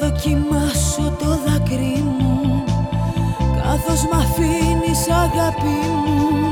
Δοκιμάσω το δάκρυ μου Καθώς μ' αφήνεις αγάπη μου.